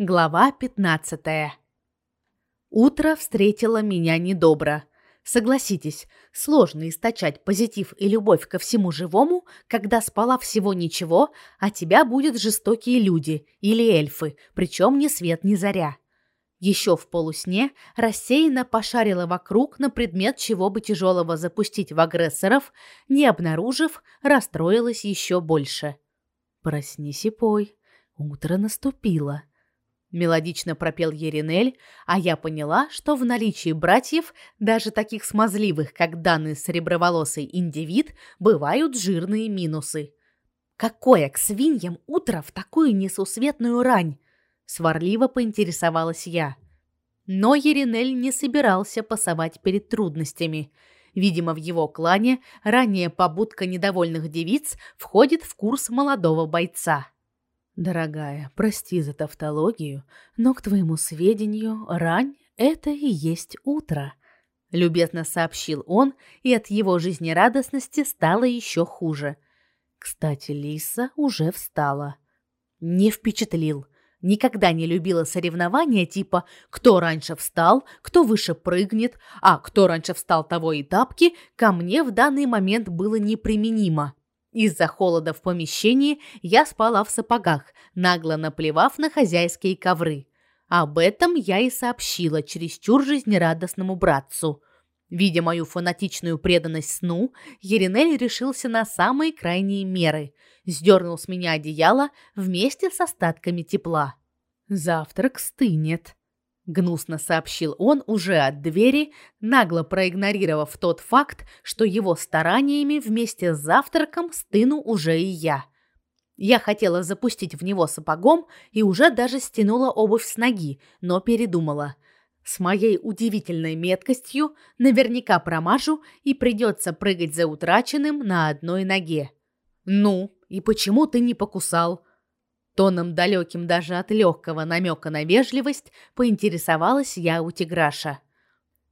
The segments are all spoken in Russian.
Глава 15. Утро встретило меня недобро. Согласитесь, сложно источать позитив и любовь ко всему живому, когда спала всего ничего, а тебя будут жестокие люди или эльфы, причем ни свет ни заря. Еще в полусне рассеянно пошарила вокруг на предмет чего бы тяжелого запустить в агрессоров, не обнаружив, расстроилась еще больше. Проснись и пой. Утро наступило. Мелодично пропел Еринель, а я поняла, что в наличии братьев, даже таких смазливых, как данный среброволосый индивид, бывают жирные минусы. Какое к свиньям утро в такую несусветную рань? сварливо поинтересовалась я. Но Еринель не собирался пасовать перед трудностями. Видимо, в его клане ранее побудка недовольных девиц входит в курс молодого бойца. Дорогая, прости за тавтологию, но к твоему сведению, рань это и есть утро, любезно сообщил он, и от его жизнерадостности стало еще хуже. Кстати, Лиса уже встала. Не впечатлил. Никогда не любила соревнования типа «кто раньше встал», «кто выше прыгнет», а «кто раньше встал, того и тапки» ко мне в данный момент было неприменимо. Из-за холода в помещении я спала в сапогах, нагло наплевав на хозяйские ковры. Об этом я и сообщила чересчур жизнерадостному братцу. Видя мою фанатичную преданность сну, Еринель решился на самые крайние меры. Сдернул с меня одеяло вместе с остатками тепла. «Завтрак стынет», гнусно сообщил он уже от двери, нагло проигнорировав тот факт, что его стараниями вместе с завтраком стыну уже и я. Я хотела запустить в него сапогом и уже даже стянула обувь с ноги, но передумала. С моей удивительной меткостью наверняка промажу и придется прыгать за утраченным на одной ноге. Ну, и почему ты не покусал? Тоном далеким даже от легкого намека на вежливость поинтересовалась я у тиграша.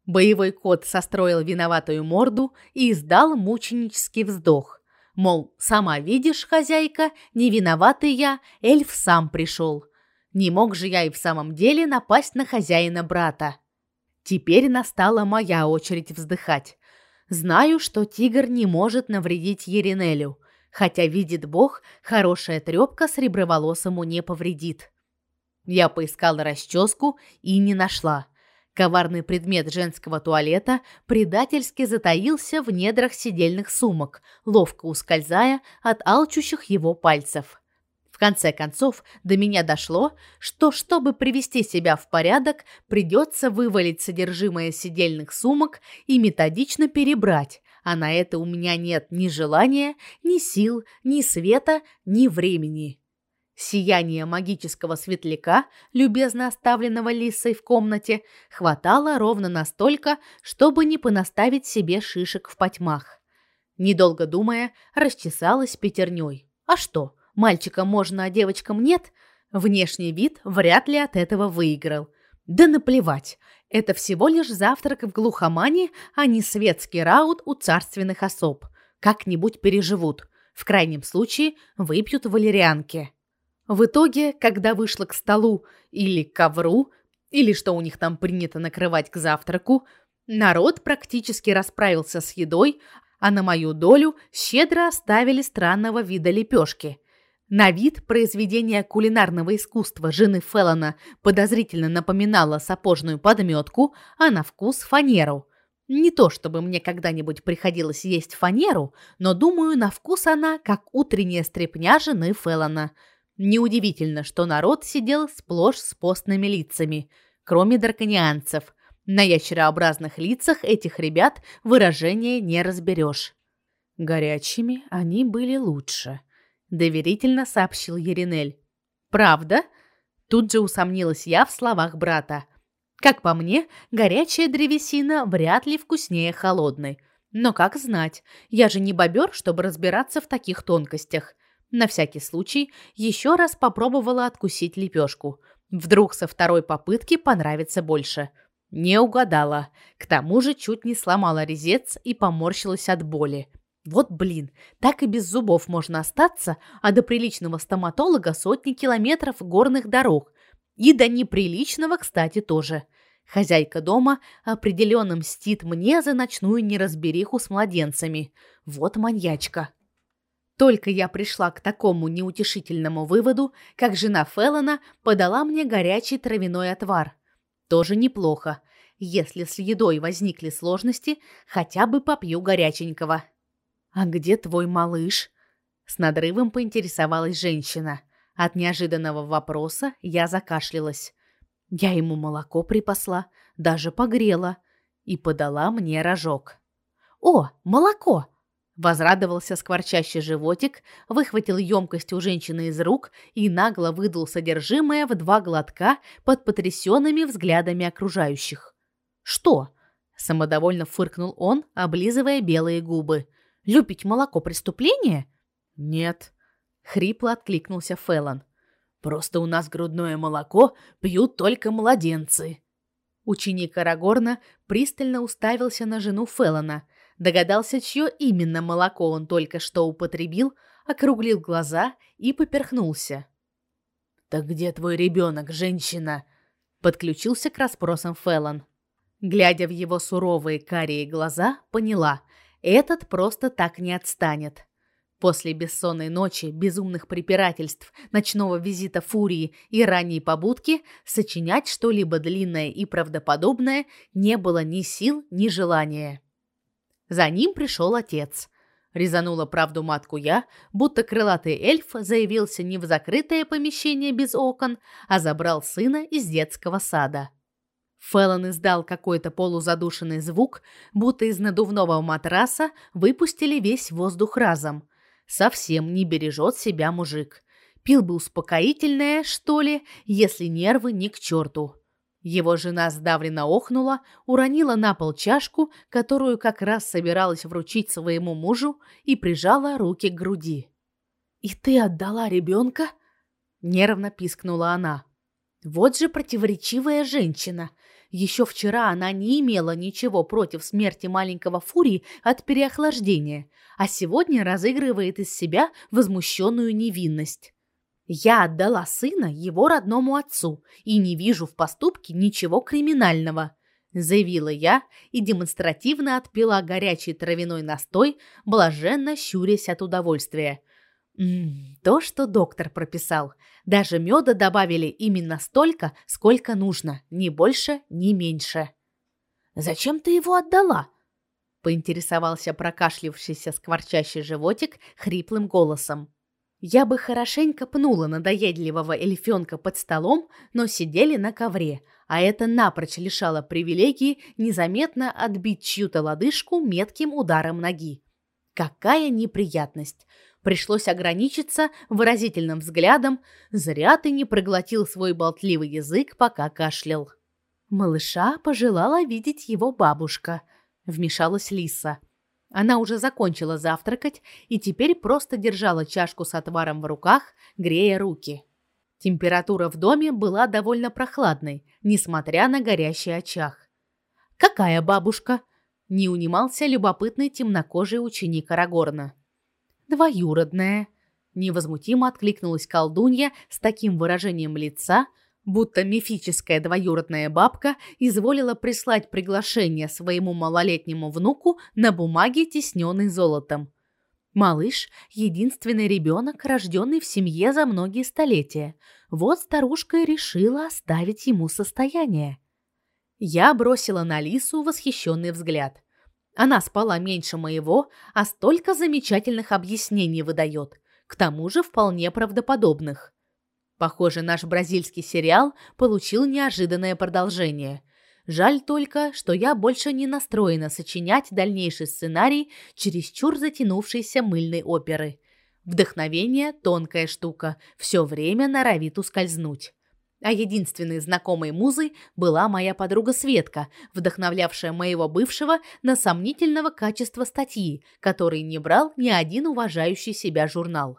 Боевой кот состроил виноватую морду и издал мученический вздох. Мол, сама видишь, хозяйка, не виноватый я, эльф сам пришел. Не мог же я и в самом деле напасть на хозяина брата. Теперь настала моя очередь вздыхать. Знаю, что тигр не может навредить Еринелю, хотя видит Бог, хорошая трёпка среброволосому не повредит. Я поискала расческу и не нашла. Коварный предмет женского туалета предательски затаился в недрах сидельных сумок, ловко ускользая от алчущих его пальцев. В конце концов, до меня дошло, что чтобы привести себя в порядок, придется вывалить содержимое сидельных сумок и методично перебрать, а на это у меня нет ни желания, ни сил, ни света, ни времени. Сияние магического светляка, любезно оставленного Лисой в комнате, хватало ровно настолько, чтобы не понаставить себе шишек в потьмах. Недолго думая, расчесалась пятерней. А что, мальчикам можно, а девочкам нет? Внешний вид вряд ли от этого выиграл. Да наплевать. Это всего лишь завтрак в глухомане, а не светский раут у царственных особ. Как-нибудь переживут. В крайнем случае выпьют валерьянки. В итоге, когда вышла к столу или к ковру, или что у них там принято накрывать к завтраку, народ практически расправился с едой, а на мою долю щедро оставили странного вида лепешки – на вид произведение кулинарного искусства жены Феллона подозрительно напоминало сапожную подметку, а на вкус фанеру. Не то чтобы мне когда-нибудь приходилось есть фанеру, но думаю, на вкус она как утренняя стряпня жены Феллона. Неудивительно, что народ сидел сплошь с постными лицами, кроме драконианцев. На ящерообразных лицах этих ребят выражения не разберешь. Горячими они были лучше доверительно сообщил Еринель. Правда? Тут же усомнилась я в словах брата. Как по мне, горячая древесина вряд ли вкуснее холодной. Но как знать, я же не бобер, чтобы разбираться в таких тонкостях. На всякий случай еще раз попробовала откусить лепешку. Вдруг со второй попытки понравится больше. Не угадала. К тому же чуть не сломала резец и поморщилась от боли. Вот блин, так и без зубов можно остаться, а до приличного стоматолога сотни километров горных дорог. И до неприличного, кстати, тоже. Хозяйка дома определенно мстит мне за ночную неразбериху с младенцами. Вот маньячка. Только я пришла к такому неутешительному выводу, как жена Феллона подала мне горячий травяной отвар. Тоже неплохо. Если с едой возникли сложности, хотя бы попью горяченького. А где твой малыш? С надрывом поинтересовалась женщина. От неожиданного вопроса я закашлялась. Я ему молоко припасла, даже погрела и подала мне рожок. О, молоко! Возрадовался скворчащий животик, выхватил емкость у женщины из рук и нагло выдал содержимое в два глотка под потрясенными взглядами окружающих. «Что?» – самодовольно фыркнул он, облизывая белые губы. «Любить молоко преступление?» «Нет», – хрипло откликнулся Феллон. «Просто у нас грудное молоко пьют только младенцы». Ученик Арагорна пристально уставился на жену Феллона, догадался, чье именно молоко он только что употребил, округлил глаза и поперхнулся. «Так где твой ребенок, женщина?» Подключился к расспросам Феллон. Глядя в его суровые карие глаза, поняла, этот просто так не отстанет. После бессонной ночи, безумных препирательств, ночного визита Фурии и ранней побудки сочинять что-либо длинное и правдоподобное не было ни сил, ни желания. За ним пришел отец. Резанула правду матку я, будто крылатый эльф заявился не в закрытое помещение без окон, а забрал сына из детского сада. Фэллон издал какой-то полузадушенный звук, будто из надувного матраса выпустили весь воздух разом. Совсем не бережет себя мужик. Пил бы успокоительное, что ли, если нервы ни к черту. Его жена сдавленно охнула, уронила на пол чашку, которую как раз собиралась вручить своему мужу, и прижала руки к груди. «И ты отдала ребенка?» – нервно пискнула она. «Вот же противоречивая женщина!» Еще вчера она не имела ничего против смерти маленького Фурии от переохлаждения, а сегодня разыгрывает из себя возмущенную невинность. Я отдала сына его родному отцу и не вижу в поступке ничего криминального, заявила я и демонстративно отпила горячий травяной настой, блаженно щурясь от удовольствия. М то, что доктор прописал. Даже меда добавили именно столько, сколько нужно, ни больше, ни меньше. Зачем ты его отдала? поинтересовался прокашлявшийся скворчащий животик хриплым голосом. Я бы хорошенько пнула надоедливого эльфёнка под столом, но сидели на ковре, а это напрочь лишало привилегии незаметно отбить чью-то лодыжку метким ударом ноги. Какая неприятность! Пришлось ограничиться выразительным взглядом. Зря ты не проглотил свой болтливый язык, пока кашлял. Малыша пожелала видеть его бабушка, вмешалась Лиса. Она уже закончила завтракать и теперь просто держала чашку с отваром в руках, грея руки. Температура в доме была довольно прохладной, несмотря на горящий очаг. Какая бабушка? Не унимался любопытный темнокожий ученик Арагорна двоюродная, невозмутимо откликнулась колдунья с таким выражением лица, будто мифическая двоюродная бабка изволила прислать приглашение своему малолетнему внуку на бумаге, тисненной золотом. Малыш единственный ребенок, рожденный в семье за многие столетия. Вот старушка и решила оставить ему состояние. Я бросила на Лису восхищенный взгляд. Она спала меньше моего, а столько замечательных объяснений выдает, к тому же вполне правдоподобных. Похоже, наш бразильский сериал получил неожиданное продолжение. Жаль только, что я больше не настроена сочинять дальнейший сценарий чересчур затянувшейся мыльной оперы. Вдохновение тонкая штука, все время норовит ускользнуть а единственной знакомой музой была моя подруга Светка, вдохновлявшая моего бывшего на сомнительного качества статьи, который не брал ни один уважающий себя журнал.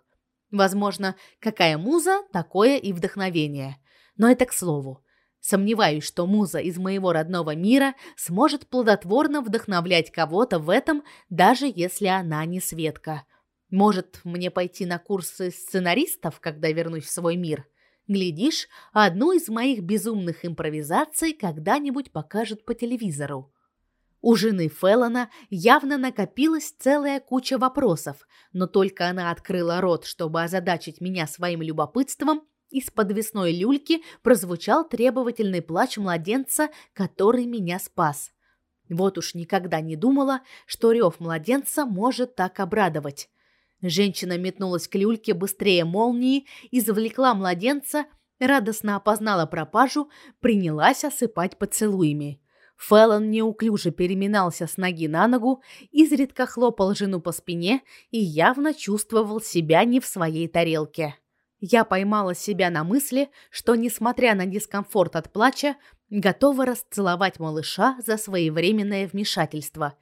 Возможно, какая муза, такое и вдохновение. Но это к слову. Сомневаюсь, что муза из моего родного мира сможет плодотворно вдохновлять кого-то в этом, даже если она не Светка. Может, мне пойти на курсы сценаристов, когда вернусь в свой мир? Глядишь, одну из моих безумных импровизаций когда-нибудь покажут по телевизору. У жены Феллона явно накопилась целая куча вопросов, но только она открыла рот, чтобы озадачить меня своим любопытством, из подвесной люльки прозвучал требовательный плач младенца, который меня спас. Вот уж никогда не думала, что рев младенца может так обрадовать. Женщина метнулась к люльке быстрее молнии, извлекла младенца, радостно опознала пропажу, принялась осыпать поцелуями. Фэллон неуклюже переминался с ноги на ногу, изредка хлопал жену по спине и явно чувствовал себя не в своей тарелке. Я поймала себя на мысли, что, несмотря на дискомфорт от плача, готова расцеловать малыша за своевременное вмешательство.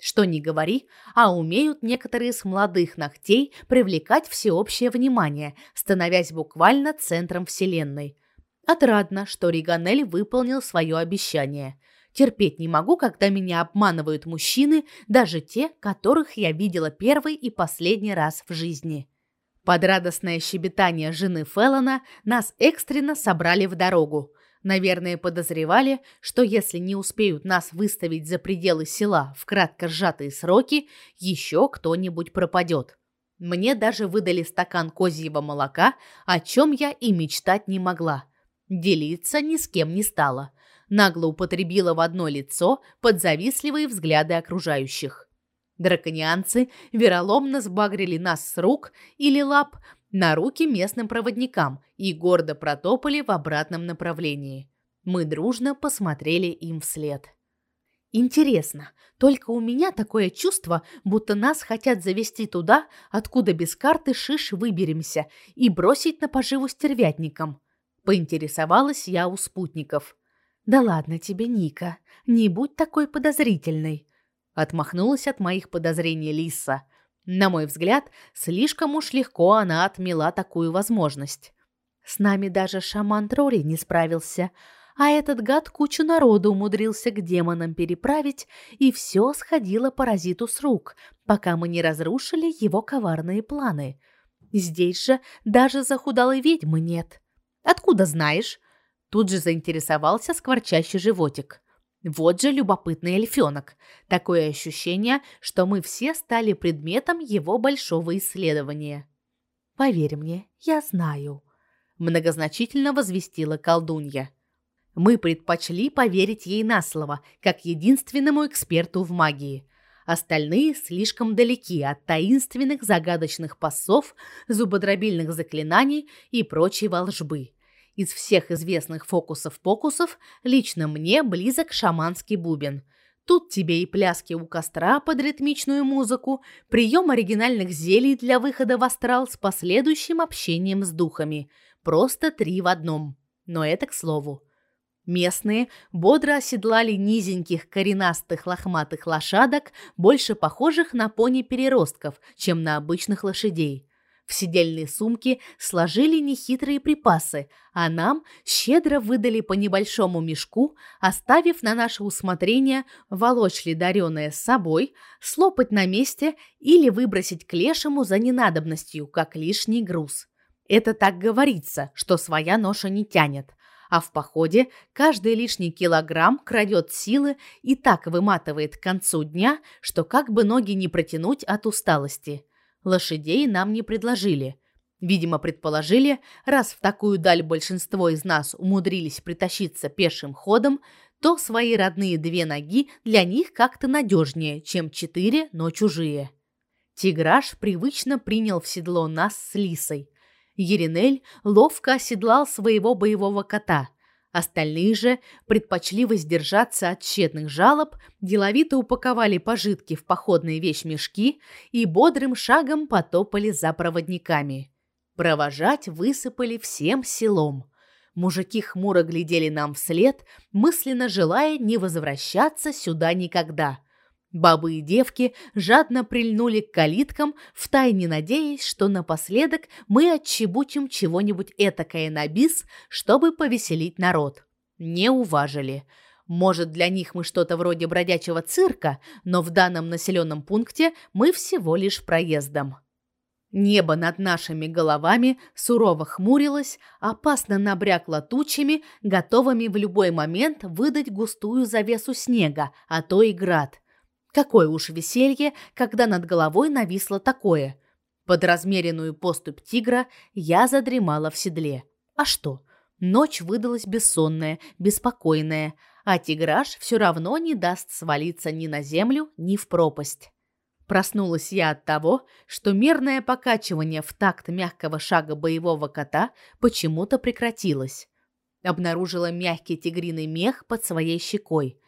Что ни говори, а умеют некоторые с молодых ногтей привлекать всеобщее внимание, становясь буквально центром вселенной. Отрадно, что Риганель выполнил свое обещание. Терпеть не могу, когда меня обманывают мужчины, даже те, которых я видела первый и последний раз в жизни. Под радостное щебетание жены Феллона нас экстренно собрали в дорогу. Наверное, подозревали, что если не успеют нас выставить за пределы села в кратко сжатые сроки, еще кто-нибудь пропадет. Мне даже выдали стакан козьего молока, о чем я и мечтать не могла. Делиться ни с кем не стала. Нагло употребила в одно лицо под завистливые взгляды окружающих. Драконианцы вероломно сбагрили нас с рук или лап на руки местным проводникам и гордо протопали в обратном направлении. Мы дружно посмотрели им вслед. Интересно, только у меня такое чувство, будто нас хотят завести туда, откуда без карты шиш выберемся, и бросить на поживу стервятникам. Поинтересовалась я у спутников. Да ладно тебе, Ника, не будь такой подозрительной. Отмахнулась от моих подозрений Лиса. На мой взгляд, слишком уж легко она отмела такую возможность. С нами даже шаман Трори не справился, а этот гад кучу народу умудрился к демонам переправить, и все сходило паразиту с рук, пока мы не разрушили его коварные планы. Здесь же даже захудалой ведьмы нет. Откуда знаешь? Тут же заинтересовался скворчащий животик. Вот же любопытный эльфёнок. Такое ощущение, что мы все стали предметом его большого исследования. Поверь мне, я знаю, многозначительно возвестила колдунья. Мы предпочли поверить ей на слово, как единственному эксперту в магии. Остальные слишком далеки от таинственных загадочных пассов, зубодробильных заклинаний и прочей волжбы. Из всех известных фокусов-покусов лично мне близок шаманский бубен. Тут тебе и пляски у костра под ритмичную музыку, прием оригинальных зелий для выхода в астрал с последующим общением с духами. Просто три в одном. Но это к слову. Местные бодро оседлали низеньких коренастых лохматых лошадок, больше похожих на пони-переростков, чем на обычных лошадей. В сидельные сумки сложили нехитрые припасы, а нам щедро выдали по небольшому мешку, оставив на наше усмотрение волочь ли дарёное с собой, слопать на месте или выбросить к лешему за ненадобностью, как лишний груз. Это так говорится, что своя ноша не тянет, а в походе каждый лишний килограмм крадет силы и так выматывает к концу дня, что как бы ноги не протянуть от усталости. Лошадей нам не предложили. Видимо, предположили, раз в такую даль большинство из нас умудрились притащиться пешим ходом, то свои родные две ноги для них как-то надежнее, чем четыре, но чужие. Тиграш привычно принял в седло нас с Лисой. Еринель ловко оседлал своего боевого кота – Остальные же предпочли воздержаться от тщетных жалоб, деловито упаковали пожитки в походные вещмешки и бодрым шагом потопали за проводниками. Провожать высыпали всем селом. Мужики хмуро глядели нам вслед, мысленно желая не возвращаться сюда никогда – Бабы и девки жадно прильнули к калиткам, втайне надеясь, что напоследок мы отчебучим чего-нибудь этакое на бис, чтобы повеселить народ. Не уважили. Может, для них мы что-то вроде бродячего цирка, но в данном населенном пункте мы всего лишь проездом. Небо над нашими головами сурово хмурилось, опасно набрякло тучами, готовыми в любой момент выдать густую завесу снега, а то и град. Какое уж веселье, когда над головой нависло такое. Под размеренную поступь тигра я задремала в седле. А что? Ночь выдалась бессонная, беспокойная, а тиграж все равно не даст свалиться ни на землю, ни в пропасть. Проснулась я от того, что мерное покачивание в такт мягкого шага боевого кота почему-то прекратилось. Обнаружила мягкий тигриный мех под своей щекой.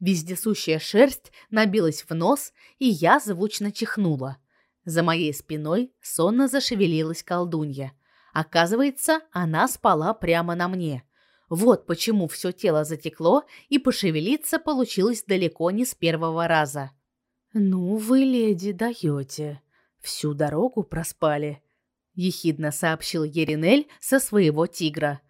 Вездесущая шерсть набилась в нос, и я звучно чихнула. За моей спиной сонно зашевелилась колдунья. Оказывается, она спала прямо на мне. Вот почему все тело затекло, и пошевелиться получилось далеко не с первого раза. «Ну вы, леди, даете. Всю дорогу проспали», — ехидно сообщил Еринель со своего тигра.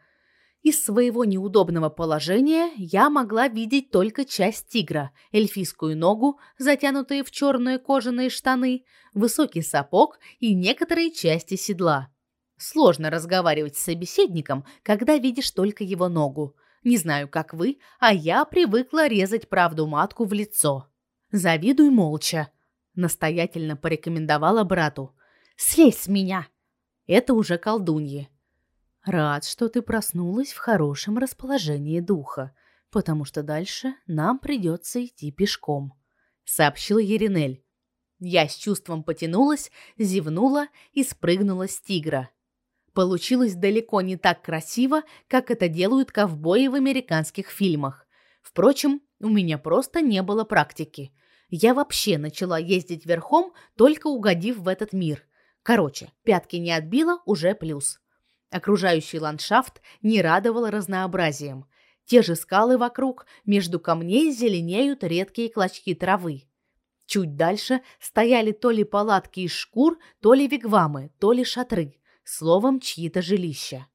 Из своего неудобного положения я могла видеть только часть тигра, эльфийскую ногу, затянутые в черные кожаные штаны, высокий сапог и некоторые части седла. Сложно разговаривать с собеседником, когда видишь только его ногу. Не знаю, как вы, а я привыкла резать правду матку в лицо. Завидуй молча, настоятельно порекомендовала брату. Слезь с меня. Это уже колдуньи. Рад, что ты проснулась в хорошем расположении духа, потому что дальше нам придется идти пешком, сообщила Еринель. Я с чувством потянулась, зевнула и спрыгнула с тигра. Получилось далеко не так красиво, как это делают ковбои в американских фильмах. Впрочем, у меня просто не было практики. Я вообще начала ездить верхом, только угодив в этот мир. Короче, пятки не отбила, уже плюс. Окружающий ландшафт не радовал разнообразием. Те же скалы вокруг, между камней зеленеют редкие клочки травы. Чуть дальше стояли то ли палатки из шкур, то ли вигвамы, то ли шатры, словом, чьи-то жилища.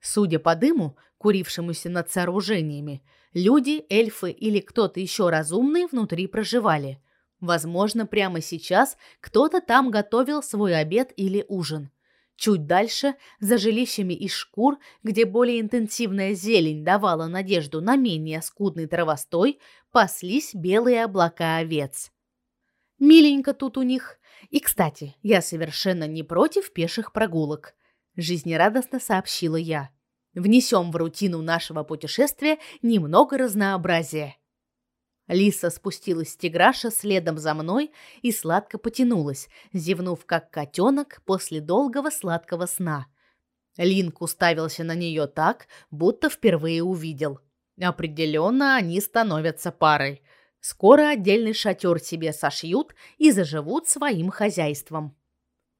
Судя по дыму, курившемуся над сооружениями, люди, эльфы или кто-то еще разумный внутри проживали. Возможно, прямо сейчас кто-то там готовил свой обед или ужин. Чуть дальше, за жилищами из шкур, где более интенсивная зелень давала надежду на менее скудный травостой, паслись белые облака овец. Миленько тут у них. И, кстати, я совершенно не против пеших прогулок, жизнерадостно сообщила я. Внесем в рутину нашего путешествия немного разнообразия. Лиса спустилась с тиграша следом за мной и сладко потянулась, зевнув как котенок после долгого сладкого сна. Линк уставился на нее так, будто впервые увидел. Определенно они становятся парой. Скоро отдельный шатер себе сошьют и заживут своим хозяйством.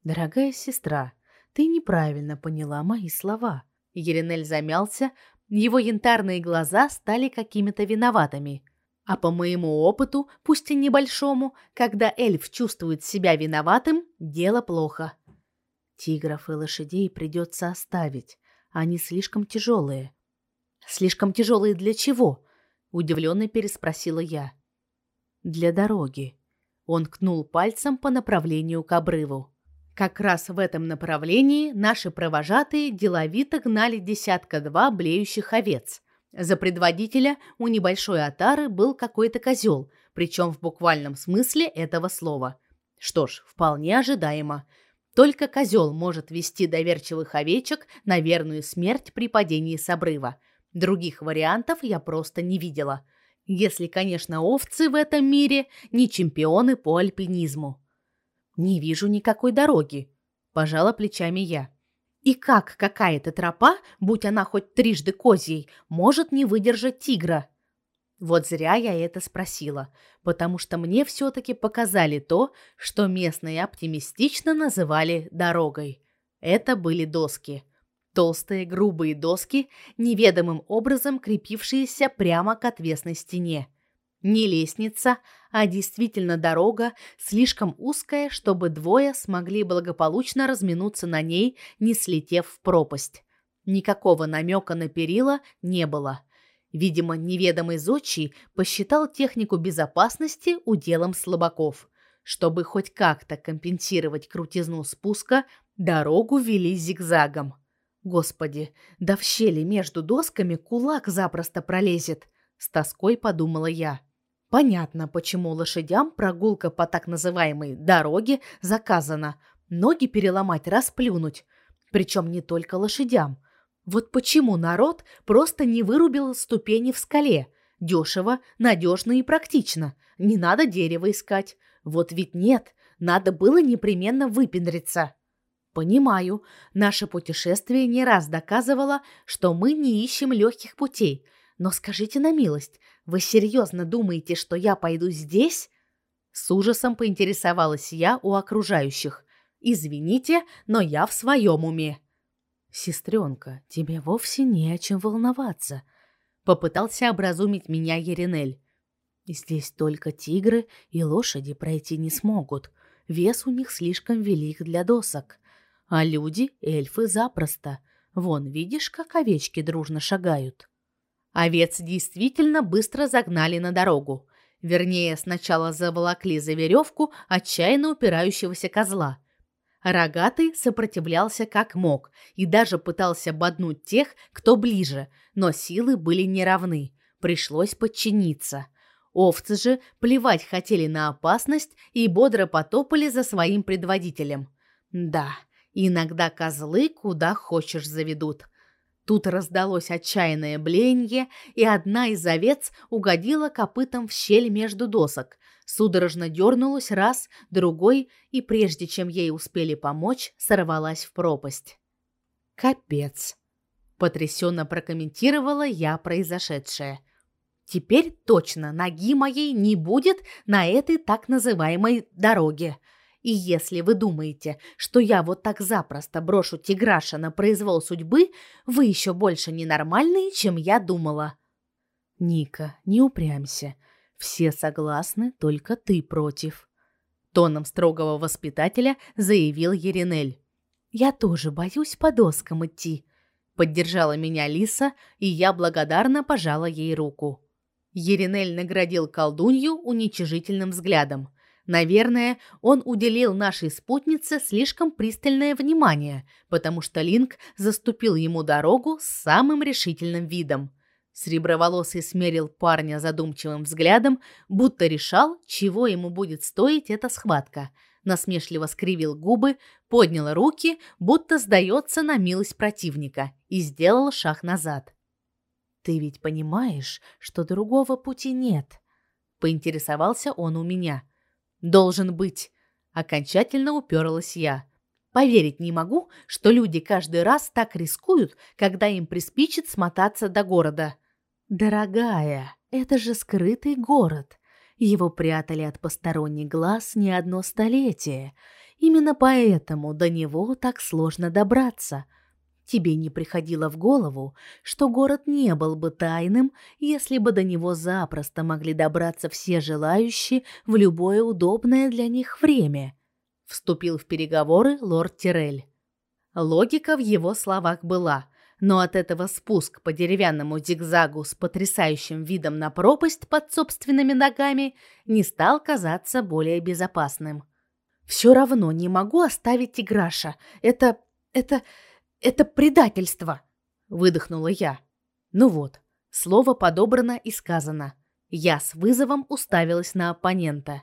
Дорогая сестра, ты неправильно поняла мои слова. Еринель замялся, его янтарные глаза стали какими-то виноватыми. А по моему опыту, пусть и небольшому, когда эльф чувствует себя виноватым, дело плохо. Тигров и лошадей придется оставить, они слишком тяжелые. Слишком тяжелые для чего? удивленно переспросила я. Для дороги. Он кнул пальцем по направлению к обрыву. Как раз в этом направлении наши провожатые деловито гнали десятка-два блеющих овец. За предводителя у небольшой отары был какой-то козел, причем в буквальном смысле этого слова. Что ж, вполне ожидаемо. Только козел может вести доверчивых овечек на верную смерть при падении с обрыва. Других вариантов я просто не видела. Если, конечно, овцы в этом мире не чемпионы по альпинизму. Не вижу никакой дороги, пожала плечами я. И как какая-то тропа, будь она хоть трижды козьей, может не выдержать тигра? Вот зря я это спросила, потому что мне все таки показали то, что местные оптимистично называли дорогой. Это были доски. Толстые, грубые доски, неведомым образом крепившиеся прямо к отвесной стене. Не лестница, а действительно дорога, слишком узкая, чтобы двое смогли благополучно разминуться на ней, не слетев в пропасть. Никакого намека на перила не было. Видимо, неведомый зодчий посчитал технику безопасности уделом слабаков. Чтобы хоть как-то компенсировать крутизну спуска, дорогу вели зигзагом. Господи, да в щели между досками кулак запросто пролезет, с тоской подумала я. Понятно, почему лошадям прогулка по так называемой дороге заказана. Ноги переломать, расплюнуть. Причем не только лошадям. Вот почему народ просто не вырубил ступени в скале. Дешево, надежно и практично. Не надо дерево искать. Вот ведь нет, надо было непременно выпендриться. Понимаю, наше путешествие не раз доказывало, что мы не ищем легких путей. Но скажите на милость, вы серьезно думаете, что я пойду здесь? С ужасом поинтересовалась я у окружающих. Извините, но я в своем уме. Сестренка, тебе вовсе не о чем волноваться, попытался образумить меня Еринель. Здесь только тигры и лошади пройти не смогут. Вес у них слишком велик для досок. А люди, эльфы запросто. Вон, видишь, как овечки дружно шагают. Овец действительно быстро загнали на дорогу. Вернее, сначала заволокли за веревку отчаянно упирающегося козла. Рогатый сопротивлялся как мог и даже пытался боднуть тех, кто ближе, но силы были неравны. Пришлось подчиниться. Овцы же плевать хотели на опасность и бодро потопали за своим предводителем. Да, иногда козлы куда хочешь заведут. Тут раздалось отчаянное блеяние, и одна из овец угодила копытом в щель между досок. Судорожно дернулась раз, другой, и прежде чем ей успели помочь, сорвалась в пропасть. Капец, потрясенно прокомментировала я произошедшее. Теперь точно ноги моей не будет на этой так называемой дороге. И если вы думаете, что я вот так запросто брошу Тиграша на произвол судьбы, вы еще больше ненормальные, чем я думала. Ника, не упрямься. Все согласны, только ты против. Тоном строгого воспитателя заявил Еринель. Я тоже боюсь по доскам идти. Поддержала меня Лиса, и я благодарно пожала ей руку. Еринель наградил колдунью уничижительным взглядом. Наверное, он уделил нашей спутнице слишком пристальное внимание, потому что Линк заступил ему дорогу с самым решительным видом. Среброволосый смерил парня задумчивым взглядом, будто решал, чего ему будет стоить эта схватка. Насмешливо скривил губы, поднял руки, будто сдается на милость противника, и сделал шаг назад. Ты ведь понимаешь, что другого пути нет, поинтересовался он у меня. Должен быть. Окончательно уперлась я. Поверить не могу, что люди каждый раз так рискуют, когда им приспичит смотаться до города. Дорогая, это же скрытый город. Его прятали от посторонних глаз не одно столетие. Именно поэтому до него так сложно добраться – Тебе не приходило в голову, что город не был бы тайным, если бы до него запросто могли добраться все желающие в любое удобное для них время? Вступил в переговоры лорд Тирель. Логика в его словах была, но от этого спуск по деревянному зигзагу с потрясающим видом на пропасть под собственными ногами не стал казаться более безопасным. Все равно не могу оставить Тиграша. Это это это предательство, выдохнула я. Ну вот, слово подобрано и сказано. Я с вызовом уставилась на оппонента.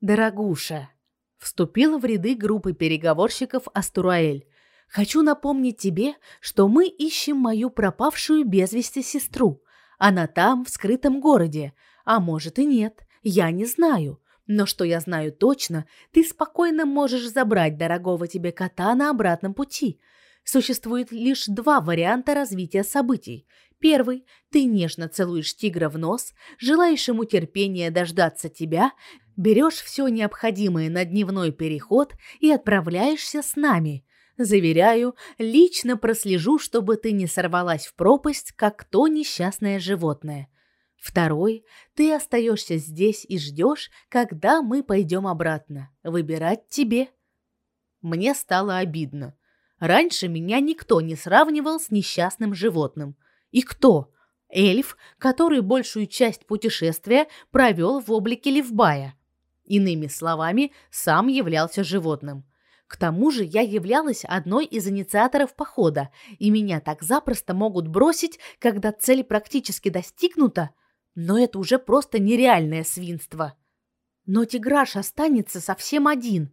Дорогуша, вступила в ряды группы переговорщиков Астураэль. Хочу напомнить тебе, что мы ищем мою пропавшую без вести сестру. Она там, в скрытом городе, а может и нет, я не знаю. Но что я знаю точно, ты спокойно можешь забрать дорогого тебе кота на обратном пути. Существует лишь два варианта развития событий. Первый – ты нежно целуешь тигра в нос, желаешь ему терпения дождаться тебя, берешь все необходимое на дневной переход и отправляешься с нами. Заверяю, лично прослежу, чтобы ты не сорвалась в пропасть, как то несчастное животное. Второй – ты остаешься здесь и ждешь, когда мы пойдем обратно. Выбирать тебе. Мне стало обидно. Раньше меня никто не сравнивал с несчастным животным. И кто? Эльф, который большую часть путешествия провел в облике Левбая. Иными словами, сам являлся животным. К тому же я являлась одной из инициаторов похода, и меня так запросто могут бросить, когда цель практически достигнута, но это уже просто нереальное свинство. Но Тиграш останется совсем один,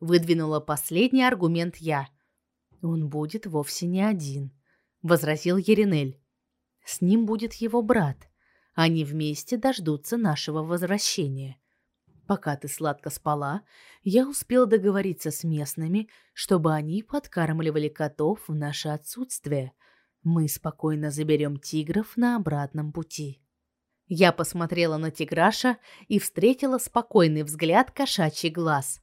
выдвинула последний аргумент я. Он будет вовсе не один, возразил Еринель. С ним будет его брат. Они вместе дождутся нашего возвращения. Пока ты сладко спала, я успел договориться с местными, чтобы они подкармливали котов в наше отсутствие. Мы спокойно заберем тигров на обратном пути. Я посмотрела на тиграша и встретила спокойный взгляд кошачий глаз.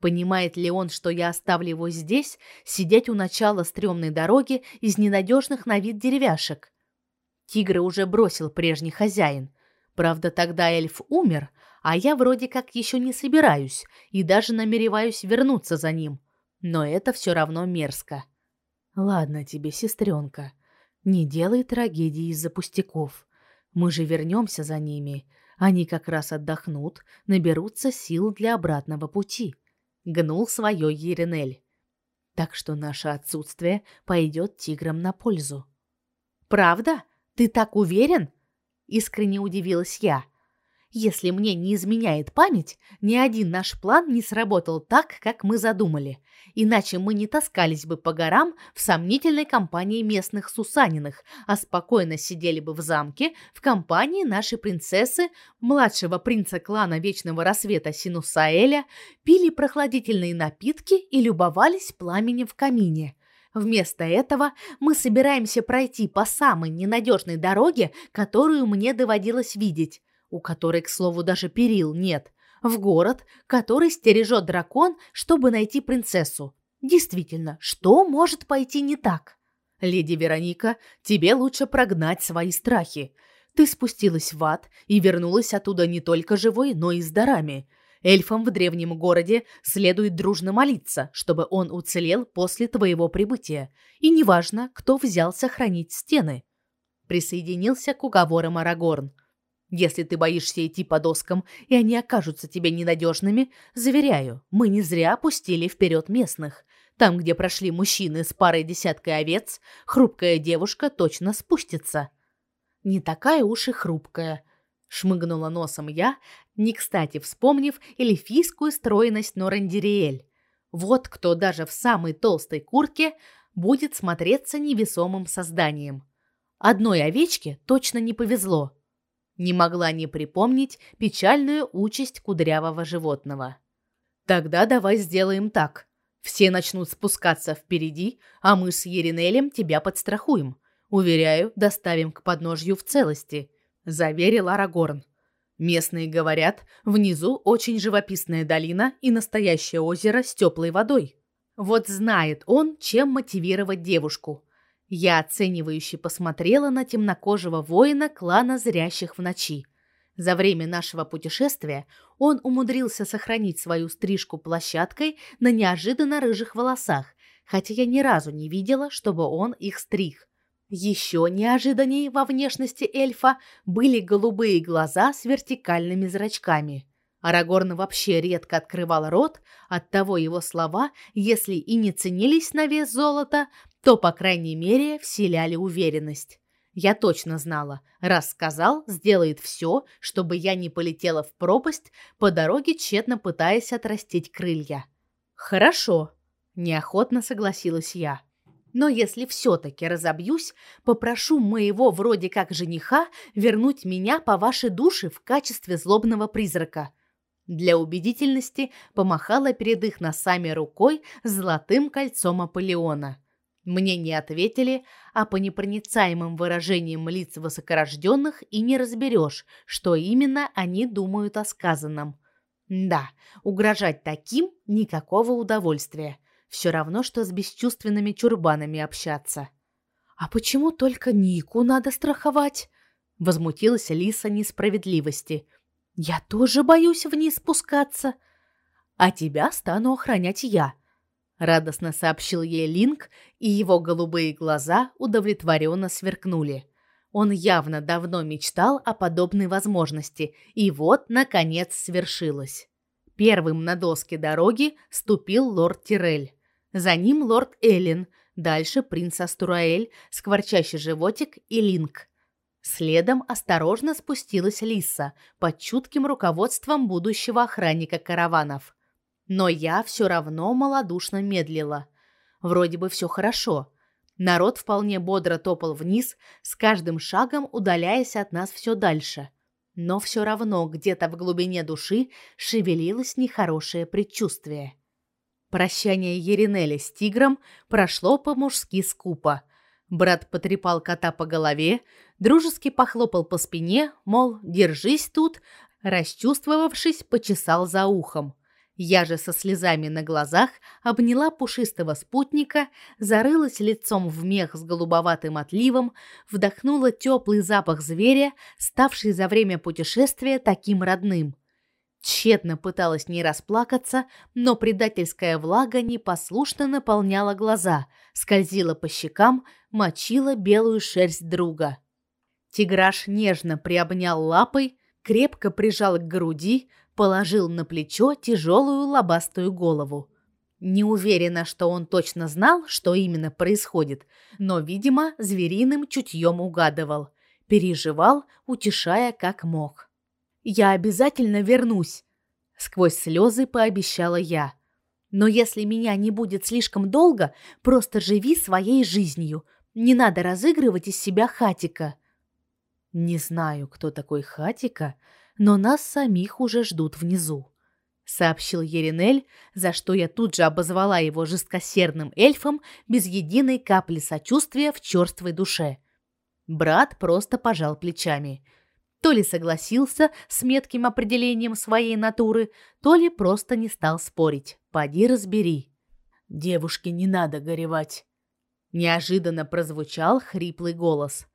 Понимает ли он, что я оставлю его здесь, сидеть у начала стрёмной дороги из ненадежных на вид деревяшек? Тигра уже бросил прежний хозяин. Правда, тогда эльф умер, а я вроде как еще не собираюсь и даже намереваюсь вернуться за ним. Но это все равно мерзко. Ладно тебе, сестренка, не делай трагедии из-за пустяков. Мы же вернемся за ними. Они как раз отдохнут, наберутся сил для обратного пути. Гнул свое Еринель. Так что наше отсутствие пойдет тиграм на пользу. Правда? Ты так уверен? Искренне удивилась я. Если мне не изменяет память, ни один наш план не сработал так, как мы задумали. Иначе мы не таскались бы по горам в сомнительной компании местных сусаниных, а спокойно сидели бы в замке в компании нашей принцессы, младшего принца клана Вечного Рассвета Синусаэля, пили прохладительные напитки и любовались пламенем в камине. Вместо этого мы собираемся пройти по самой ненадежной дороге, которую мне доводилось видеть у которой, к слову, даже перил нет, в город, который стережет дракон, чтобы найти принцессу. Действительно, что может пойти не так? Леди Вероника, тебе лучше прогнать свои страхи. Ты спустилась в ад и вернулась оттуда не только живой, но и с дарами. Эльфам в древнем городе следует дружно молиться, чтобы он уцелел после твоего прибытия. И неважно, кто взялся хранить стены. Присоединился к уговорам Арагорн. Если ты боишься идти по доскам, и они окажутся тебе ненадежными, заверяю, мы не зря опустили вперед местных. Там, где прошли мужчины с парой десяткой овец, хрупкая девушка точно спустится. Не такая уж и хрупкая, шмыгнула носом я, не кстати вспомнив эльфийскую стройность Норандириэль. Вот кто даже в самой толстой куртке будет смотреться невесомым созданием. Одной овечке точно не повезло не могла не припомнить печальную участь кудрявого животного. Тогда давай сделаем так. Все начнут спускаться впереди, а мы с Еринелем тебя подстрахуем. Уверяю, доставим к подножью в целости, заверил Арагорн. Местные говорят, внизу очень живописная долина и настоящее озеро с теплой водой. Вот знает он, чем мотивировать девушку. Я оценивающе посмотрела на темнокожего воина клана зрящих в ночи. За время нашего путешествия он умудрился сохранить свою стрижку площадкой на неожиданно рыжих волосах, хотя я ни разу не видела, чтобы он их стриг. Еще неожиданнее во внешности эльфа были голубые глаза с вертикальными зрачками. Арагорн вообще редко открывал рот, оттого его слова, если и не ценились на вес золота, то, по крайней мере, вселяли уверенность. Я точно знала, раз сказал, сделает все, чтобы я не полетела в пропасть, по дороге тщетно пытаясь отрастить крылья. Хорошо, неохотно согласилась я. Но если все-таки разобьюсь, попрошу моего вроде как жениха вернуть меня по вашей душе в качестве злобного призрака. Для убедительности помахала перед их носами рукой с золотым кольцом Аполеона. Мне не ответили, а по непроницаемым выражениям лиц высокорожденных и не разберешь, что именно они думают о сказанном. Да, угрожать таким никакого удовольствия. Все равно, что с бесчувственными чурбанами общаться. А почему только Нику надо страховать? Возмутилась Лиса несправедливости. Я тоже боюсь вниз спускаться. А тебя стану охранять я радостно сообщил ей Линк, и его голубые глаза удовлетворенно сверкнули. Он явно давно мечтал о подобной возможности, и вот наконец свершилось. Первым на доске дороги ступил лорд Тирель. За ним лорд Эллен, дальше принц Астураэль, скворчащий животик и Линк. Следом осторожно спустилась Лиса под чутким руководством будущего охранника караванов. Но я все равно малодушно медлила. Вроде бы все хорошо. Народ вполне бодро топал вниз, с каждым шагом удаляясь от нас все дальше. Но все равно где-то в глубине души шевелилось нехорошее предчувствие. Прощание Еринели с тигром прошло по-мужски скупо. Брат потрепал кота по голове, дружески похлопал по спине, мол, держись тут, расчувствовавшись, почесал за ухом. Я же со слезами на глазах обняла пушистого спутника, зарылась лицом в мех с голубоватым отливом, вдохнула теплый запах зверя, ставший за время путешествия таким родным. Тщетно пыталась не расплакаться, но предательская влага непослушно наполняла глаза, скользила по щекам, мочила белую шерсть друга. Тиграш нежно приобнял лапой, крепко прижал к груди, положил на плечо тяжелую лобастую голову. Не уверена, что он точно знал, что именно происходит, но, видимо, звериным чутьем угадывал, переживал, утешая как мог. Я обязательно вернусь, сквозь слезы пообещала я. Но если меня не будет слишком долго, просто живи своей жизнью. Не надо разыгрывать из себя хатика. Не знаю, кто такой Хатика, но нас самих уже ждут внизу, сообщил Еринель, за что я тут же обозвала его жесткосердным эльфом без единой капли сочувствия в черствой душе. Брат просто пожал плечами. То ли согласился с метким определением своей натуры, то ли просто не стал спорить. Поди разбери. Девушке не надо горевать. Неожиданно прозвучал хриплый голос.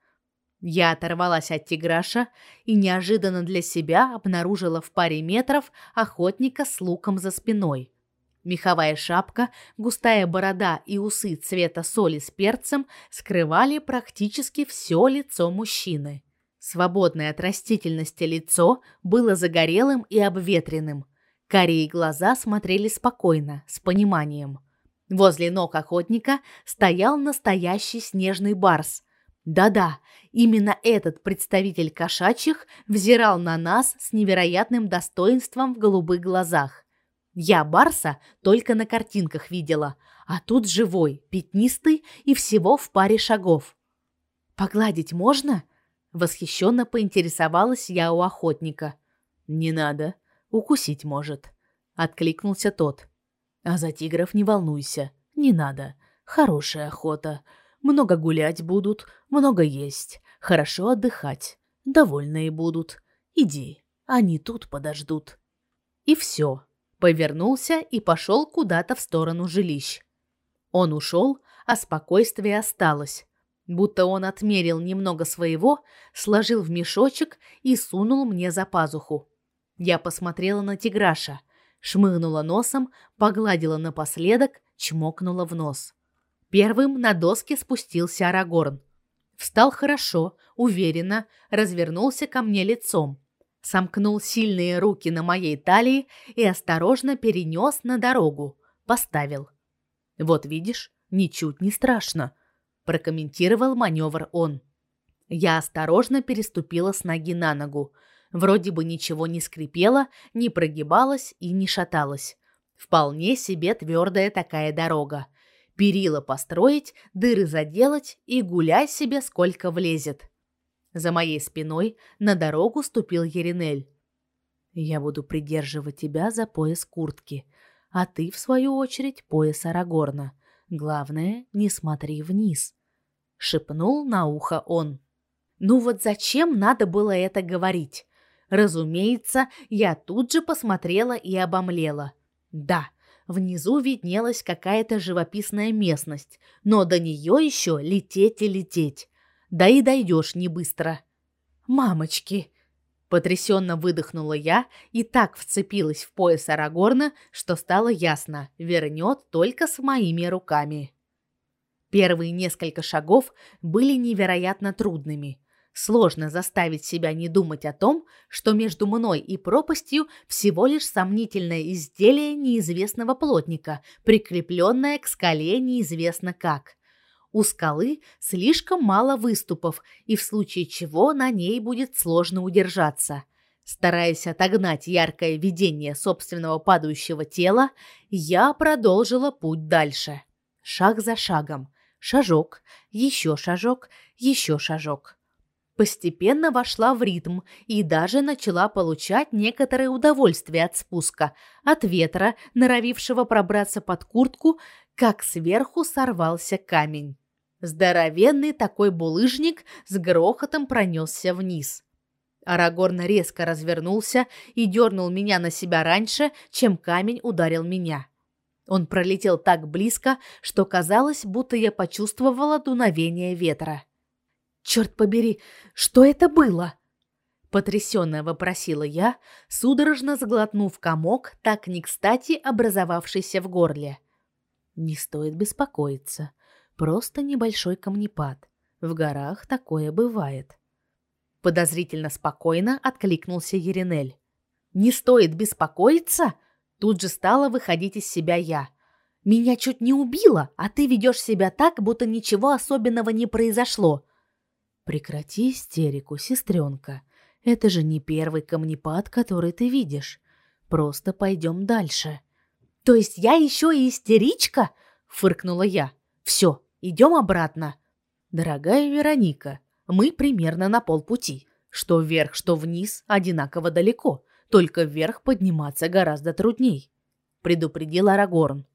Я оторвалась от тиграша и неожиданно для себя обнаружила в паре метров охотника с луком за спиной. Меховая шапка, густая борода и усы цвета соли с перцем скрывали практически все лицо мужчины. Свободное от растительности лицо было загорелым и обветренным. Карие глаза смотрели спокойно, с пониманием. Возле ног охотника стоял настоящий снежный барс. Да-да, именно этот представитель кошачьих взирал на нас с невероятным достоинством в голубых глазах. Я барса только на картинках видела, а тут живой, пятнистый и всего в паре шагов. Погладить можно? Восхищенно поинтересовалась я у охотника. Не надо, укусить может, откликнулся тот. А за тигров не волнуйся, не надо. Хорошая охота. Много гулять будут, много есть, хорошо отдыхать. Довольные будут. Иди, они тут подождут. И все. Повернулся и пошел куда-то в сторону жилищ. Он ушел, а спокойствие осталось будто он отмерил немного своего, сложил в мешочек и сунул мне за пазуху. Я посмотрела на тиграша, шмыгнула носом, погладила напоследок, чмокнула в нос. Первым на доске спустился Арагорн. Встал хорошо, уверенно, развернулся ко мне лицом, сомкнул сильные руки на моей талии и осторожно перенес на дорогу, поставил. Вот видишь, ничуть не страшно прокомментировал маневр он. Я осторожно переступила с ноги на ногу. Вроде бы ничего не скрипело, не прогибалось и не шаталось. Вполне себе твердая такая дорога. Перила построить, дыры заделать и гуляй себе сколько влезет. За моей спиной на дорогу ступил Еринель. Я буду придерживать тебя за пояс куртки, а ты в свою очередь пояс Арагорна. Главное, не смотри вниз, шепнул на ухо он. Ну вот зачем надо было это говорить? Разумеется, я тут же посмотрела и обомлела. Да, внизу виднелась какая-то живописная местность, но до нее еще лететь и лететь. Да и дойдешь не быстро. Мамочки, Потрясенно выдохнула я и так вцепилась в пояс Арагорна, что стало ясно, вернет только с моими руками. Первые несколько шагов были невероятно трудными. Сложно заставить себя не думать о том, что между мной и пропастью всего лишь сомнительное изделие неизвестного плотника, прикрепленное к скале неизвестно как. У скалы слишком мало выступов, и в случае чего на ней будет сложно удержаться. Стараясь отогнать яркое видение собственного падающего тела, я продолжила путь дальше. Шаг за шагом. Шажок, еще шажок, еще шажок постепенно вошла в ритм и даже начала получать некоторое удовольствие от спуска, от ветра, норовившего пробраться под куртку, как сверху сорвался камень. Здоровенный такой булыжник с грохотом пронесся вниз. Арагорн резко развернулся и дернул меня на себя раньше, чем камень ударил меня. Он пролетел так близко, что казалось, будто я почувствовала дуновение ветра. Черт побери, что это было? потрясенно вопросила я, судорожно сглотнув комок, так не кстати образовавшийся в горле. Не стоит беспокоиться, просто небольшой камнепад. В горах такое бывает. Подозрительно спокойно откликнулся Еринель. Не стоит беспокоиться? Тут же стала выходить из себя я. Меня чуть не убило, а ты ведешь себя так, будто ничего особенного не произошло. Прекрати истерику, сестренка. Это же не первый камнепад, который ты видишь. Просто пойдем дальше. То есть я еще и истеричка? Фыркнула я. Все, идем обратно. Дорогая Вероника, мы примерно на полпути. Что вверх, что вниз одинаково далеко. Только вверх подниматься гораздо трудней. Предупредил Арагорн.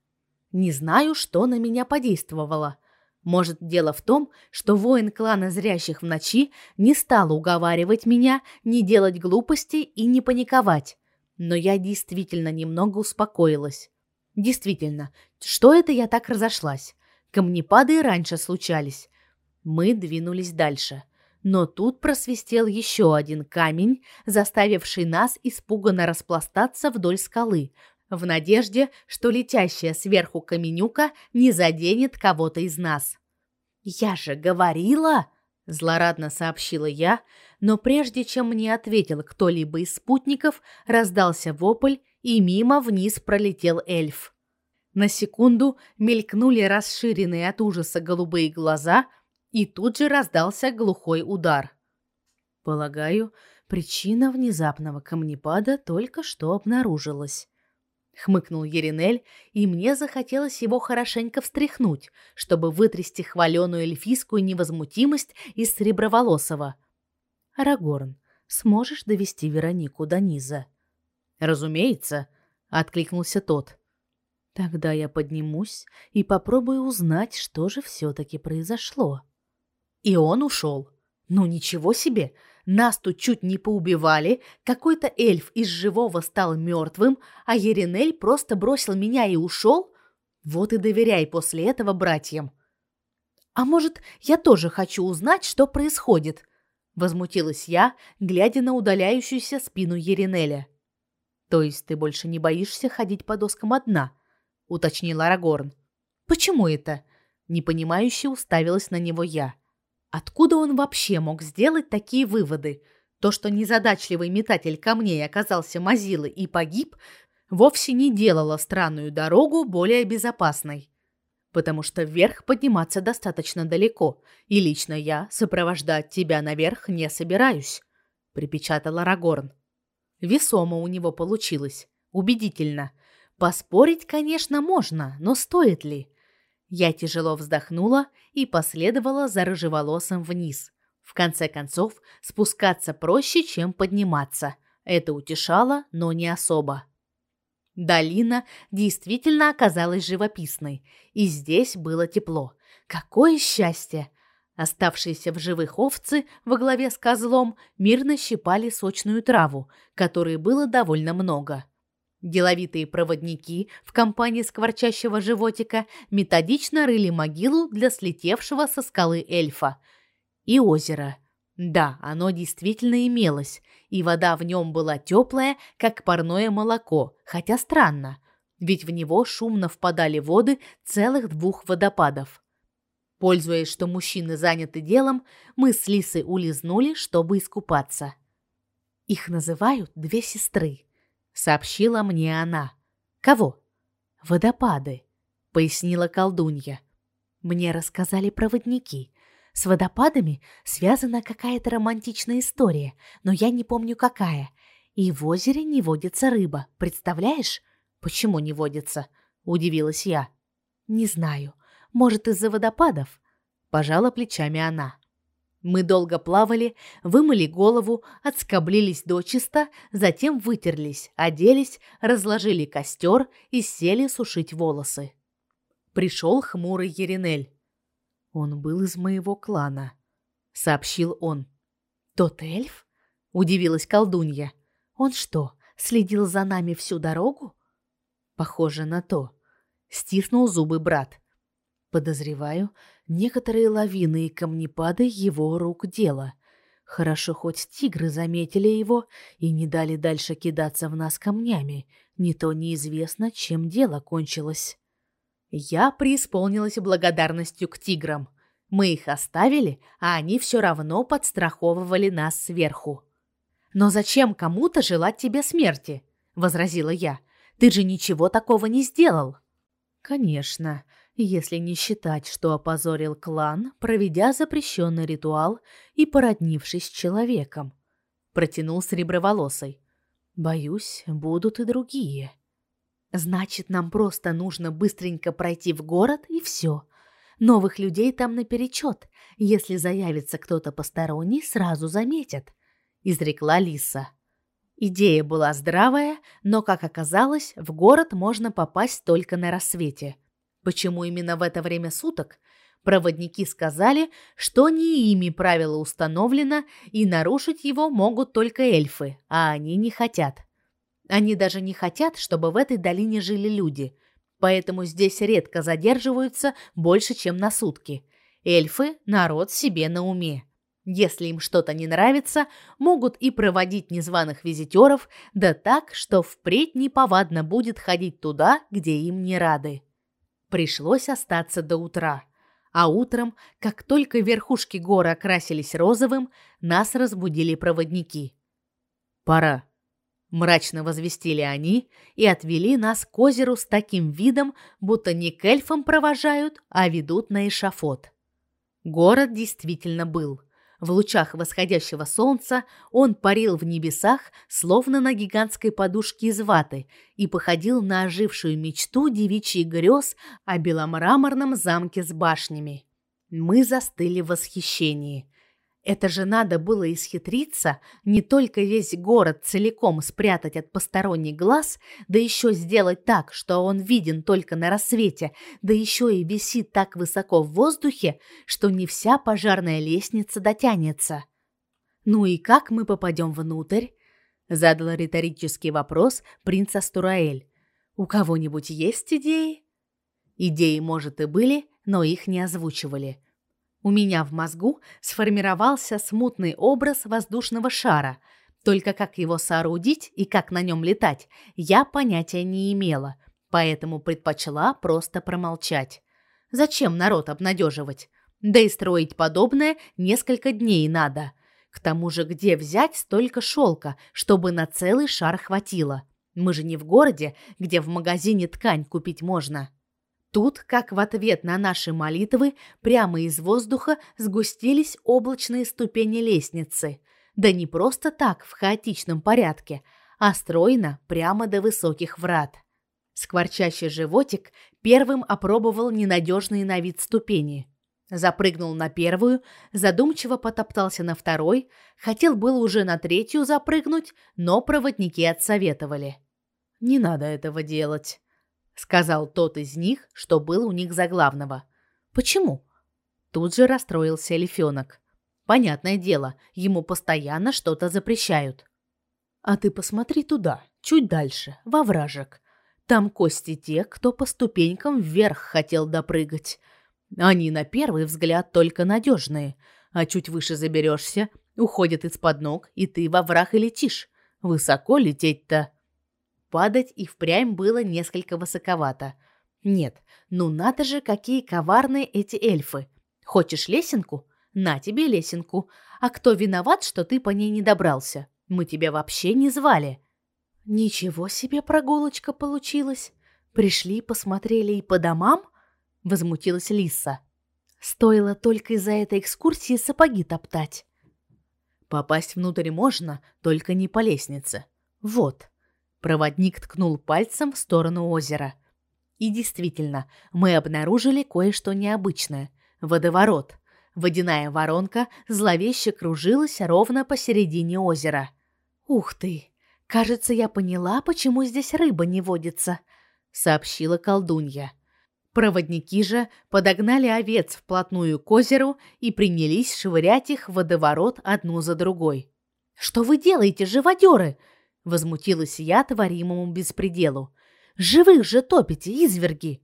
Не знаю, что на меня подействовало. Может, дело в том, что воин клана зрящих в ночи не стал уговаривать меня не делать глупостей и не паниковать. Но я действительно немного успокоилась. Действительно, что это я так разошлась? Камнепады и раньше случались. Мы двинулись дальше. Но тут просвистел еще один камень, заставивший нас испуганно распластаться вдоль скалы, в надежде, что летящая сверху каменюка не заденет кого-то из нас. «Я же говорила!» – злорадно сообщила я, но прежде чем мне ответил кто-либо из спутников, раздался вопль, и мимо вниз пролетел эльф. На секунду мелькнули расширенные от ужаса голубые глаза, и тут же раздался глухой удар. Полагаю, причина внезапного камнепада только что обнаружилась хмыкнул Еринель, и мне захотелось его хорошенько встряхнуть, чтобы вытрясти хваленую эльфийскую невозмутимость из Среброволосого. Арагорн, сможешь довести Веронику до низа? Разумеется, откликнулся тот. Тогда я поднимусь и попробую узнать, что же все таки произошло. И он ушел. Ну ничего себе, нас тут чуть не поубивали, какой-то эльф из живого стал мертвым, а Еринель просто бросил меня и ушел? Вот и доверяй после этого братьям. А может, я тоже хочу узнать, что происходит? возмутилась я, глядя на удаляющуюся спину Еринеля. То есть ты больше не боишься ходить по доскам одна? уточнил Арагорн. Почему это? непонимающе уставилась на него я. Откуда он вообще мог сделать такие выводы? То, что незадачливый метатель камней оказался мазилой и погиб, вовсе не делало странную дорогу более безопасной. Потому что вверх подниматься достаточно далеко, и лично я сопровождать тебя наверх не собираюсь, припечатал Арагорн. Весомо у него получилось, убедительно. Поспорить, конечно, можно, но стоит ли? Я тяжело вздохнула и последовала за рыжеволосым вниз. В конце концов, спускаться проще, чем подниматься. Это утешало, но не особо. Долина действительно оказалась живописной, и здесь было тепло. Какое счастье! Оставшиеся в живых овцы во главе с козлом мирно щипали сочную траву, которой было довольно много. Деловитые проводники в компании скворчащего животика методично рыли могилу для слетевшего со скалы эльфа. И озеро. Да, оно действительно имелось, и вода в нем была теплая, как парное молоко, хотя странно, ведь в него шумно впадали воды целых двух водопадов. Пользуясь, что мужчины заняты делом, мы с Лисой улизнули, чтобы искупаться. Их называют две сестры, сообщила мне она. Кого? Водопады, пояснила колдунья. Мне рассказали проводники. С водопадами связана какая-то романтичная история, но я не помню какая. И в озере не водится рыба, представляешь? Почему не водится? удивилась я. Не знаю. Может, из-за водопадов? Пожала плечами она. Мы долго плавали, вымыли голову, отскоблились дочисто, затем вытерлись, оделись, разложили костер и сели сушить волосы. Пришел хмурый Еринель. Он был из моего клана, сообщил он. Тот эльф? удивилась колдунья. Он что, следил за нами всю дорогу? Похоже на то. Стиснул зубы брат. Подозреваю, некоторые лавины и камнепады его рук дело. Хорошо хоть тигры заметили его и не дали дальше кидаться в нас камнями. Не то неизвестно, чем дело кончилось. Я преисполнилась благодарностью к тиграм. Мы их оставили, а они все равно подстраховывали нас сверху. Но зачем кому-то желать тебе смерти? возразила я. Ты же ничего такого не сделал. Конечно, если не считать, что опозорил клан, проведя запрещенный ритуал и породнившись с человеком. Протянул среброволосый. Боюсь, будут и другие. Значит, нам просто нужно быстренько пройти в город и все. Новых людей там наперечет. Если заявится кто-то посторонний, сразу заметят, изрекла Лиса. Идея была здравая, но, как оказалось, в город можно попасть только на рассвете. Почему именно в это время суток? Проводники сказали, что не ими правило установлено, и нарушить его могут только эльфы, а они не хотят. Они даже не хотят, чтобы в этой долине жили люди, поэтому здесь редко задерживаются больше, чем на сутки. Эльфы – народ себе на уме. Если им что-то не нравится, могут и проводить незваных визитеров, да так, что впредь неповадно будет ходить туда, где им не рады. Пришлось остаться до утра. А утром, как только верхушки горы окрасились розовым, нас разбудили проводники. «Пора», мрачно возвестили они и отвели нас к озеру с таким видом, будто не к эльфам провожают, а ведут на эшафот. Город действительно был. В лучах восходящего солнца он парил в небесах, словно на гигантской подушке из ваты, и походил на ожившую мечту девичьих грез о беломраморном замке с башнями. Мы застыли в восхищении. Это же надо было исхитриться, не только весь город целиком спрятать от посторонних глаз, да еще сделать так, что он виден только на рассвете, да еще и висит так высоко в воздухе, что не вся пожарная лестница дотянется. Ну и как мы попадем внутрь? задал риторический вопрос принц Астураэль. У кого-нибудь есть идеи? Идеи, может, и были, но их не озвучивали. У меня в мозгу сформировался смутный образ воздушного шара, только как его соорудить и как на нем летать, я понятия не имела, поэтому предпочла просто промолчать. Зачем народ обнадеживать? Да и строить подобное несколько дней надо. К тому же, где взять столько шелка, чтобы на целый шар хватило? Мы же не в городе, где в магазине ткань купить можно. Тут, как в ответ на наши молитвы, прямо из воздуха сгустились облачные ступени лестницы. Да не просто так, в хаотичном порядке, а стройно прямо до высоких врат. Скворчащий животик первым опробовал ненадежные на вид ступени. Запрыгнул на первую, задумчиво потоптался на второй, хотел было уже на третью запрыгнуть, но проводники отсоветовали. «Не надо этого делать сказал тот из них, что был у них за главного. Почему? Тут же расстроился эльфёнок. Понятное дело, ему постоянно что-то запрещают. А ты посмотри туда, чуть дальше, во вражек. Там кости тех, кто по ступенькам вверх хотел допрыгать. Они на первый взгляд только надежные, а чуть выше заберешься, уходят из-под ног, и ты во враг и летишь. Высоко лететь-то. Падать и впрямь было несколько высоковато. Нет, ну надо же, какие коварные эти эльфы. Хочешь лесенку? На тебе лесенку. А кто виноват, что ты по ней не добрался? Мы тебя вообще не звали. Ничего себе прогулочка получилась. Пришли, посмотрели и по домам? Возмутилась Лиса. Стоило только из-за этой экскурсии сапоги топтать. Попасть внутрь можно, только не по лестнице. Вот. Проводник ткнул пальцем в сторону озера. И действительно, мы обнаружили кое-что необычное. Водоворот. Водяная воронка зловеще кружилась ровно посередине озера. Ух ты! Кажется, я поняла, почему здесь рыба не водится, сообщила колдунья. Проводники же подогнали овец вплотную к озеру и принялись швырять их в водоворот одну за другой. Что вы делаете, живодеры? Возмутилась я творимому беспределу. Живых же топите, изверги.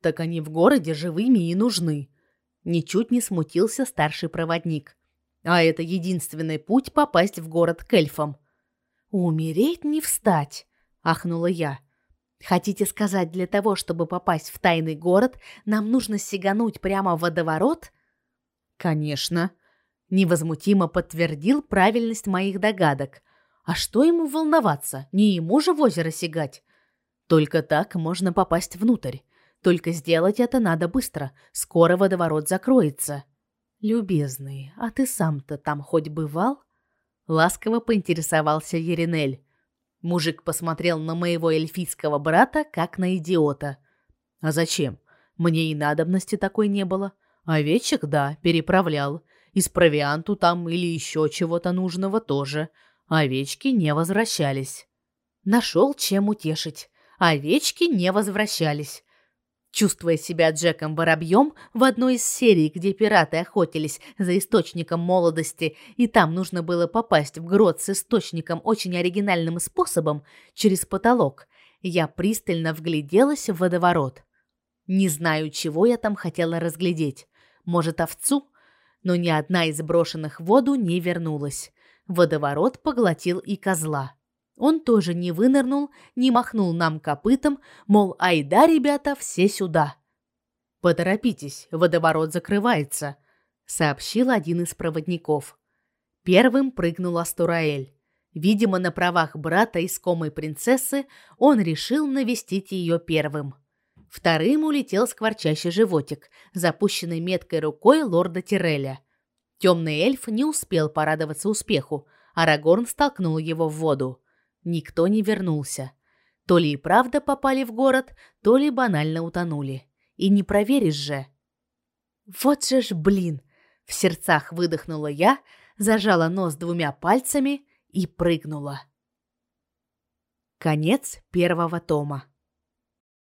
Так они в городе живыми и нужны. Ничуть не смутился старший проводник. А это единственный путь попасть в город к эльфам. Умереть не встать, ахнула я. Хотите сказать, для того, чтобы попасть в тайный город, нам нужно сигануть прямо в водоворот? Конечно, невозмутимо подтвердил правильность моих догадок. А что ему волноваться? Не ему же в озеро сигать. Только так можно попасть внутрь. Только сделать это надо быстро. Скоро водоворот закроется. Любезный, а ты сам-то там хоть бывал? Ласково поинтересовался Еринель. Мужик посмотрел на моего эльфийского брата как на идиота. А зачем? Мне и надобности такой не было. Овечек, да, переправлял. Из провианту там или еще чего-то нужного тоже. Овечки не возвращались. Нашел чем утешить. Овечки не возвращались. Чувствуя себя Джеком Воробьем в одной из серий, где пираты охотились за источником молодости, и там нужно было попасть в грот с источником очень оригинальным способом через потолок, я пристально вгляделась в водоворот. Не знаю, чего я там хотела разглядеть. Может, овцу? Но ни одна из брошенных в воду не вернулась. Водоворот поглотил и козла. Он тоже не вынырнул, не махнул нам копытом, мол, айда, ребята, все сюда. Поторопитесь, водоворот закрывается, сообщил один из проводников. Первым прыгнул Астураэль. Видимо, на правах брата искомой принцессы он решил навестить ее первым. Вторым улетел скворчащий животик, запущенный меткой рукой лорда Тиреля. Темный эльф не успел порадоваться успеху, Арагорн столкнул его в воду. Никто не вернулся. То ли и правда попали в город, то ли банально утонули. И не проверишь же. Вот же ж, блин, в сердцах выдохнула я, зажала нос двумя пальцами и прыгнула. Конец первого тома.